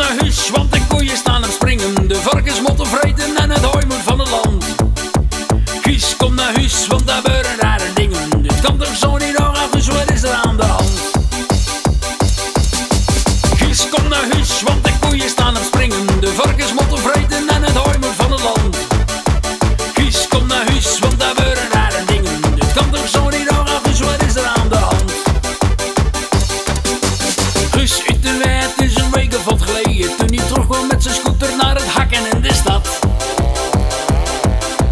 onderhuis, want ik zijn scooter naar het hakken in de stad.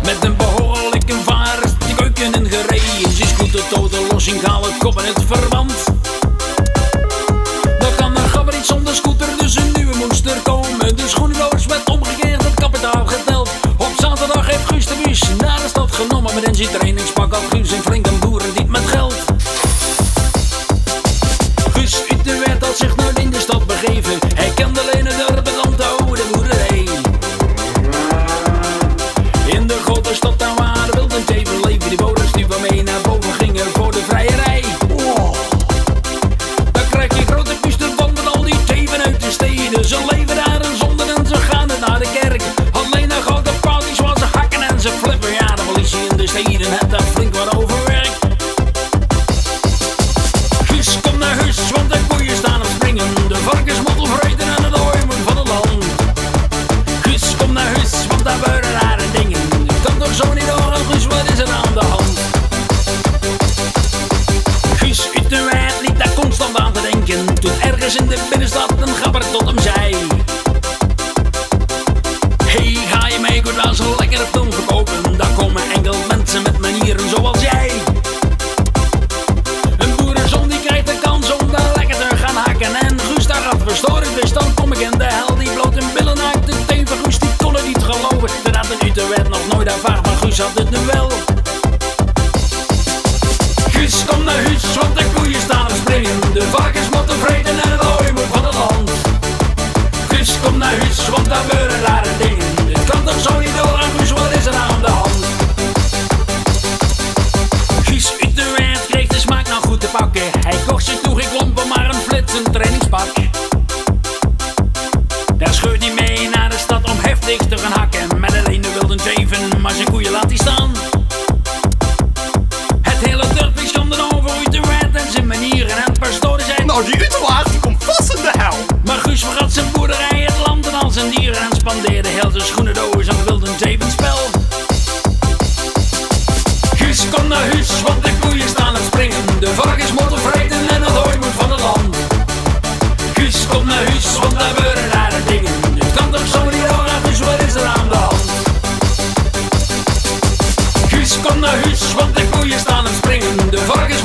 Met een behoorlijke vaart, de keuken in gereden. Zijn scooter tot de lossing halen, kop in het verband. Dan kan er gabber iets zonder scooter, dus een nieuwe monster komen. De schoenloos werd omgekeerd, het kapitaal geteld. Op zaterdag heeft Guus de naar de stad genomen. Met een zijn trainingspak had Guus een flink boer. In de grote Toen ergens in de binnenstad een gabber tot hem zei. Hey, ga je word wel zo lekker film verkopen. Daar komen enkel mensen met manieren zoals jij. Een boerenzoon die krijgt de kans om daar lekker te gaan haken. En Guus daar gaat verstoren, dus dan kom ik in de hel. Die bloot een billen uit de teen van Guus, die kon het niet geloven. Dat had een Utrecht nog nooit ervaren, maar Guus had het nu wel. Guus, kom naar huis, want de koeien staan springen. De varkens laat hij staan. Het hele dorp is om de wet en zijn manieren en pastoren zijn. Nou, die Utrecht, die komt vast in de hel. Maar Guus vergat zijn boerderij, het land en al zijn dieren en spandeerde heel zijn schoenendoos aan het wilde zevenspel. Guus, kom naar huis, want de koeien staan op springen. De varkens moeten vreten en het hooi moet van het land. Guus, kom naar huis, want daar gebeuren rare dingen. kom naar huis, want de koeien staan en springen. De varkens